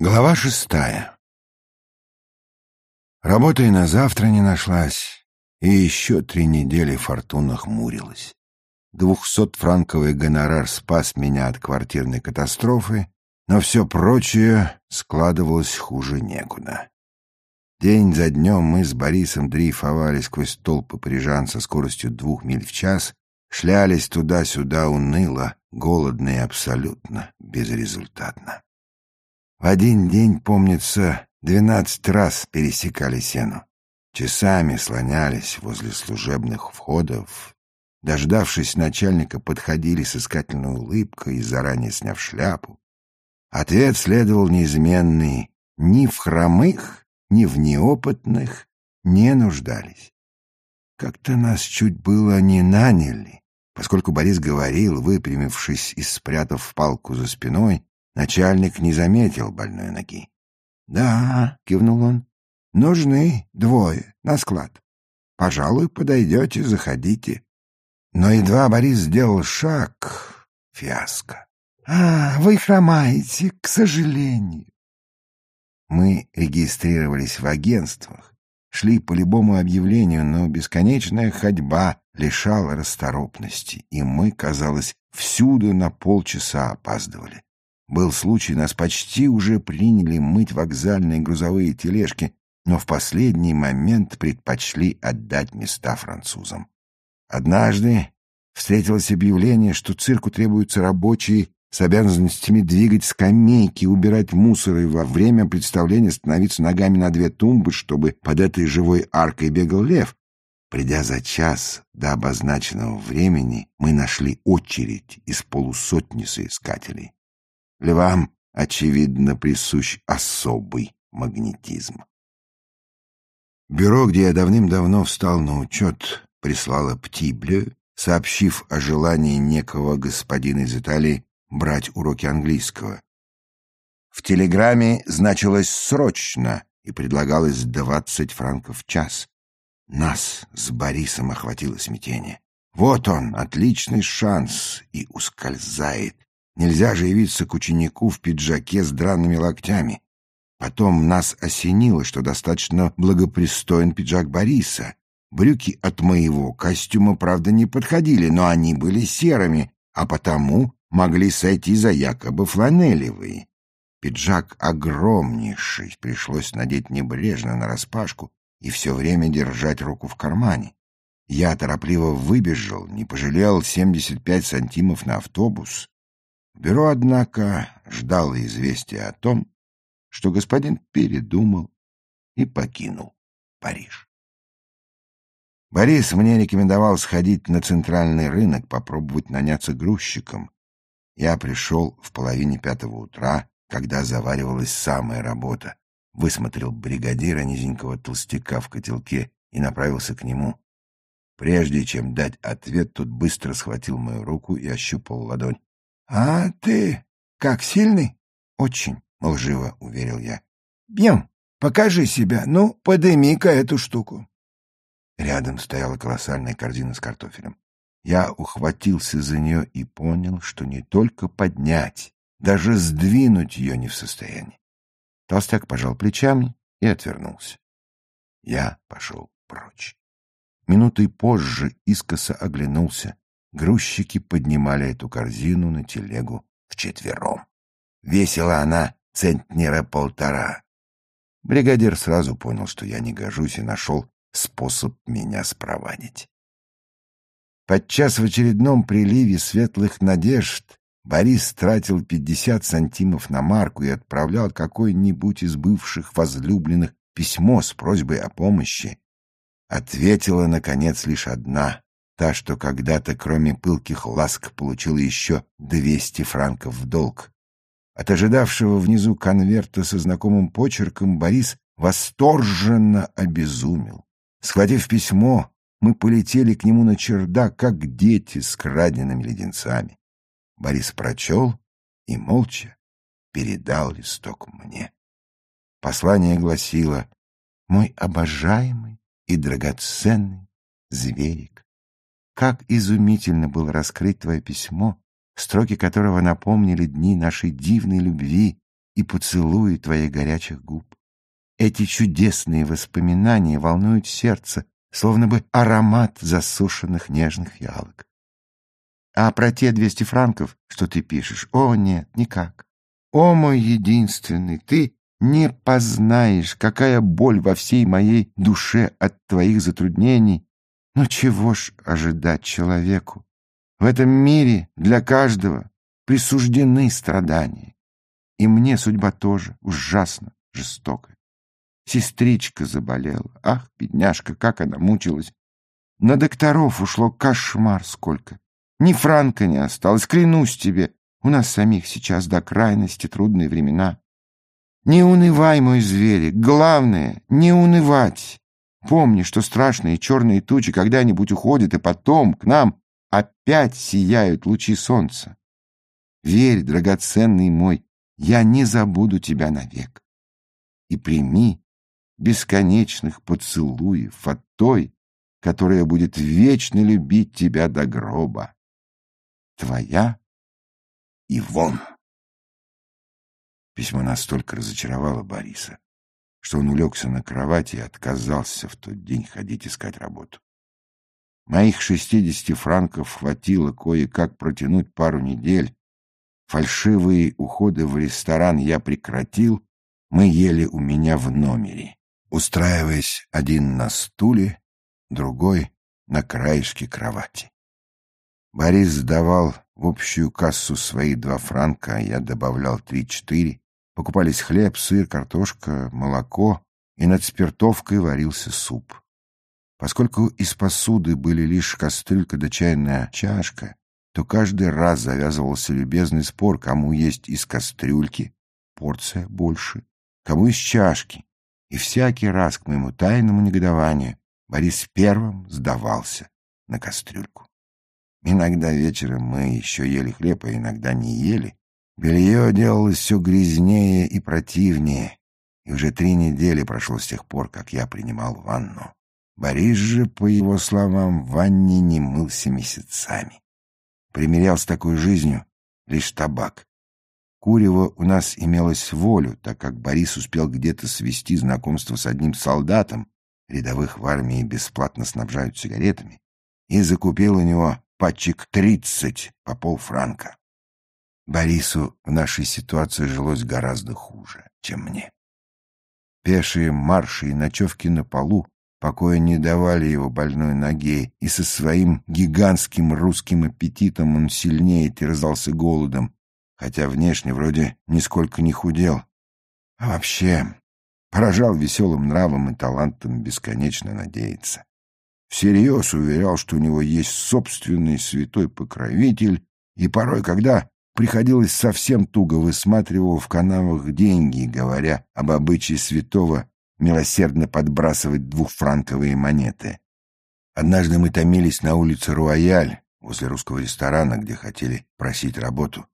Глава шестая. Работа и на завтра не нашлась, и еще три недели фортуна хмурилась. Двухсотфранковый гонорар спас меня от квартирной катастрофы, но все прочее складывалось хуже некуда. День за днем мы с Борисом дрейфовали сквозь толпы парижан со скоростью двух миль в час, шлялись туда-сюда уныло, голодно и абсолютно безрезультатно. В один день, помнится, двенадцать раз пересекали сену. Часами слонялись возле служебных входов. Дождавшись начальника, подходили с искательной улыбкой и заранее сняв шляпу. Ответ следовал неизменный. Ни в хромых, ни в неопытных не нуждались. Как-то нас чуть было не наняли, поскольку Борис говорил, выпрямившись и спрятав палку за спиной, Начальник не заметил больной ноги. — Да, — кивнул он, — нужны двое на склад. Пожалуй, подойдете, заходите. Но едва Борис сделал шаг, фиаско. — А, вы хромаете, к сожалению. Мы регистрировались в агентствах, шли по любому объявлению, но бесконечная ходьба лишала расторопности, и мы, казалось, всюду на полчаса опаздывали. Был случай, нас почти уже приняли мыть вокзальные грузовые тележки, но в последний момент предпочли отдать места французам. Однажды встретилось объявление, что цирку требуются рабочие с обязанностями двигать скамейки, убирать мусор и во время представления становиться ногами на две тумбы, чтобы под этой живой аркой бегал лев. Придя за час до обозначенного времени, мы нашли очередь из полусотни соискателей. Львам, очевидно, присущ особый магнетизм. Бюро, где я давным-давно встал на учет, прислало Птибле, сообщив о желании некого господина из Италии брать уроки английского. В телеграмме значилось «срочно» и предлагалось двадцать франков в час. Нас с Борисом охватило смятение. Вот он, отличный шанс, и ускользает. Нельзя же явиться к ученику в пиджаке с драными локтями. Потом нас осенило, что достаточно благопристоен пиджак Бориса. Брюки от моего костюма, правда, не подходили, но они были серыми, а потому могли сойти за якобы фланелевые. Пиджак огромнейший, пришлось надеть небрежно нараспашку и все время держать руку в кармане. Я торопливо выбежал, не пожалел 75 сантимов на автобус, Бюро, однако, ждало известия о том, что господин передумал и покинул Париж. Борис мне рекомендовал сходить на центральный рынок, попробовать наняться грузчиком. Я пришел в половине пятого утра, когда заваривалась самая работа, высмотрел бригадира низенького толстяка в котелке и направился к нему. Прежде чем дать ответ, тот быстро схватил мою руку и ощупал ладонь. — А ты как сильный? — Очень, — лживо уверил я. — Бьем, покажи себя, ну, подыми-ка эту штуку. Рядом стояла колоссальная корзина с картофелем. Я ухватился за нее и понял, что не только поднять, даже сдвинуть ее не в состоянии. Толстяк пожал плечами и отвернулся. Я пошел прочь. Минутой позже искоса оглянулся грузчики поднимали эту корзину на телегу вчетвером. Весила она центнера полтора. Бригадир сразу понял, что я не гожусь, и нашел способ меня спровадить. Подчас в очередном приливе светлых надежд Борис тратил пятьдесят сантимов на марку и отправлял какой-нибудь из бывших возлюбленных письмо с просьбой о помощи. Ответила, наконец, лишь одна Та, что когда-то, кроме пылких ласк, получила еще двести франков в долг. От ожидавшего внизу конверта со знакомым почерком Борис восторженно обезумел. Схватив письмо, мы полетели к нему на чердак, как дети с краденными леденцами. Борис прочел и молча передал листок мне. Послание гласило «Мой обожаемый и драгоценный зверик, как изумительно было раскрыть твое письмо, строки которого напомнили дни нашей дивной любви, и поцелуи твоих горячих губ. Эти чудесные воспоминания волнуют сердце, словно бы аромат засушенных нежных фиалок. А про те двести франков, что ты пишешь, о, нет, никак. О, мой единственный, ты не познаешь, какая боль во всей моей душе от твоих затруднений. Но чего ж ожидать человеку? В этом мире для каждого присуждены страдания. И мне судьба тоже ужасно жестокая. Сестричка заболела. Ах, бедняжка, как она мучилась. На докторов ушло кошмар сколько. Ни франка не осталось, клянусь тебе. У нас самих сейчас до крайности трудные времена. Не унывай, мой зверь, главное — не унывать. Помни, что страшные черные тучи когда-нибудь уходят, и потом к нам опять сияют лучи солнца. Верь, драгоценный мой, я не забуду тебя навек. И прими бесконечных поцелуев от той, которая будет вечно любить тебя до гроба. Твоя Ивон. Письмо настолько разочаровало Бориса, что он улегся на кровати и отказался в тот день ходить искать работу. Моих шестидесяти франков хватило кое-как протянуть пару недель. Фальшивые уходы в ресторан я прекратил, мы ели у меня в номере устраиваясь один на стуле, другой на краешке кровати. Борис сдавал в общую кассу свои два франка, а я добавлял три-четыре. Покупались хлеб, сыр, картошка, молоко, и над спиртовкой варился суп. Поскольку из посуды были лишь кастрюлька да чайная чашка, то каждый раз завязывался любезный спор, кому есть из кастрюльки порция больше, кому из чашки. И всякий раз к моему тайному негодованию Борис первым сдавался на кастрюльку. Иногда вечером мы еще ели хлеб, а иногда не ели. Белье делалось все грязнее и противнее, и уже три недели прошло с тех пор, как я принимал ванну. Борис же, по его словам, в ванне не мылся месяцами. Примерял с такой жизнью лишь табак. Курева у нас имелось волю, так как Борис успел где-то свести знакомство с одним солдатом, рядовых в армии бесплатно снабжают сигаретами, и закупил у него пачек тридцать по полфранка. Борису в нашей ситуации жилось гораздо хуже, чем мне. Пешие марши и ночевки на полу покоя не давали его больной ноге, и со своим гигантским русским аппетитом он сильнее терзался голодом, хотя внешне вроде нисколько не худел. А вообще поражал веселым нравом и талантом бесконечно надеяться. Всерьез уверял, что у него есть собственный святой покровитель, и порой, когда приходилось совсем туго, высматривал в канавах деньги, говоря об обычае святого милосердно подбрасывать двухфранковые монеты. Однажды мы томились на улице Руаяль, возле русского ресторана, где хотели просить работу.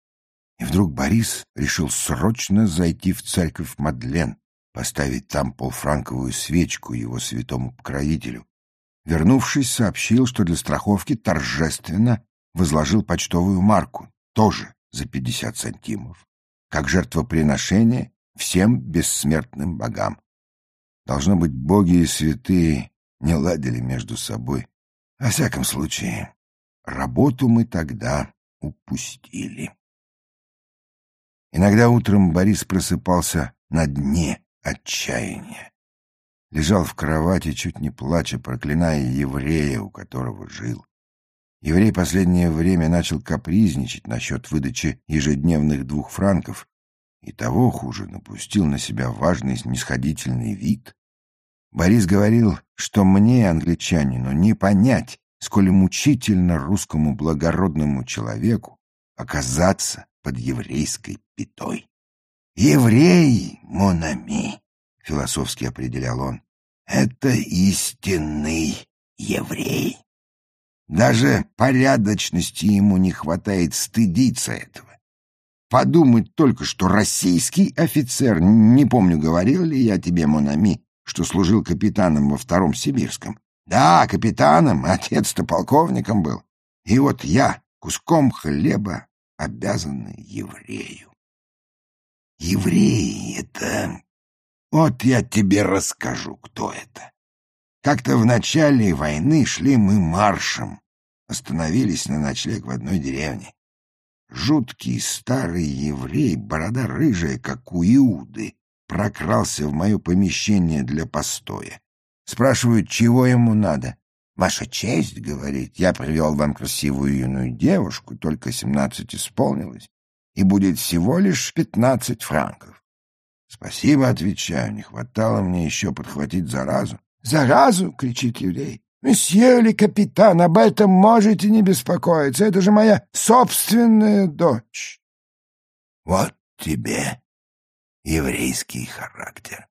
И вдруг Борис решил срочно зайти в церковь Мадлен, поставить там полфранковую свечку его святому покровителю. Вернувшись, сообщил, что для страховки торжественно возложил почтовую марку, тоже за пятьдесят сантимов, как жертвоприношение всем бессмертным богам. Должно быть, боги и святые не ладили между собой. Во всяком случае, работу мы тогда упустили. Иногда утром Борис просыпался на дне отчаяния. Лежал в кровати, чуть не плача, проклиная еврея, у которого жил. Еврей последнее время начал капризничать насчет выдачи ежедневных двух франков, и того хуже напустил на себя важный снисходительный вид. Борис говорил, что мне, англичанину, не понять, сколь мучительно русскому благородному человеку оказаться под еврейской пятой. «Еврей, Монами», — философски определял он, — «это истинный еврей. Даже порядочности ему не хватает стыдиться этого. Подумать только, что российский офицер, не помню, говорил ли я тебе, Монами, что служил капитаном во втором сибирском. Да, капитаном, отец-то полковником был. И вот я куском хлеба обязаны еврею. Евреи — это... Вот я тебе расскажу, кто это. Как-то в начале войны шли мы маршем, остановились на ночлег в одной деревне. Жуткий старый еврей, борода рыжая, как у Иуды, прокрался в мое помещение для постоя. Спрашивают, чего ему надо. «Ваша честь, — говорит, — я привел вам красивую юную девушку, только семнадцать исполнилось, и будет всего лишь пятнадцать франков». «Спасибо, — отвечаю, — не хватало мне еще подхватить заразу». «Заразу!» — кричит еврей. «Месье ли капитан, об этом можете не беспокоиться. Это же моя собственная дочь». «Вот тебе еврейский характер.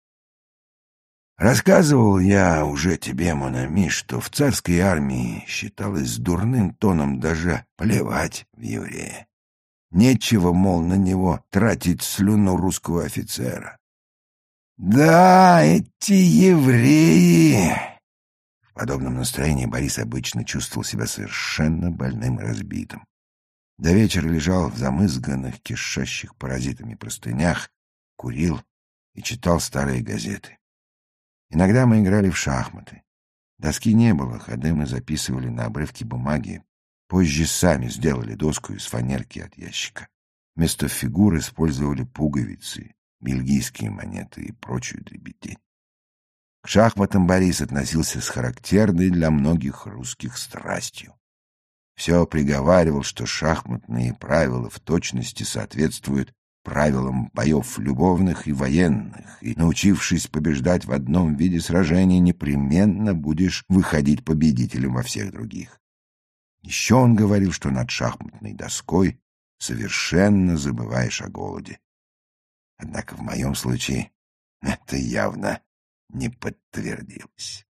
Рассказывал я уже тебе, Монами, что в царской армии считалось дурным тоном даже плевать в еврея. Нечего, мол, на него тратить слюну русского офицера. Да, эти евреи... В подобном настроении Борис обычно чувствовал себя совершенно больным и разбитым. До вечера лежал в замызганных, кишащих паразитами простынях, курил и читал старые газеты. Иногда мы играли в шахматы. Доски не было, ходы мы записывали на обрывки бумаги. Позже сами сделали доску из фанерки от ящика. Вместо фигур использовали пуговицы, бельгийские монеты и прочую дребедень. Шахматам Борис относился с характерной для многих русских страстью. Все приговаривал, что шахматные правила в точности соответствуют правилам боев любовных и военных, и, научившись побеждать в одном виде сражений, непременно будешь выходить победителем во всех других. Еще он говорил, что над шахматной доской совершенно забываешь о голоде. Однако в моем случае это явно не подтвердилось.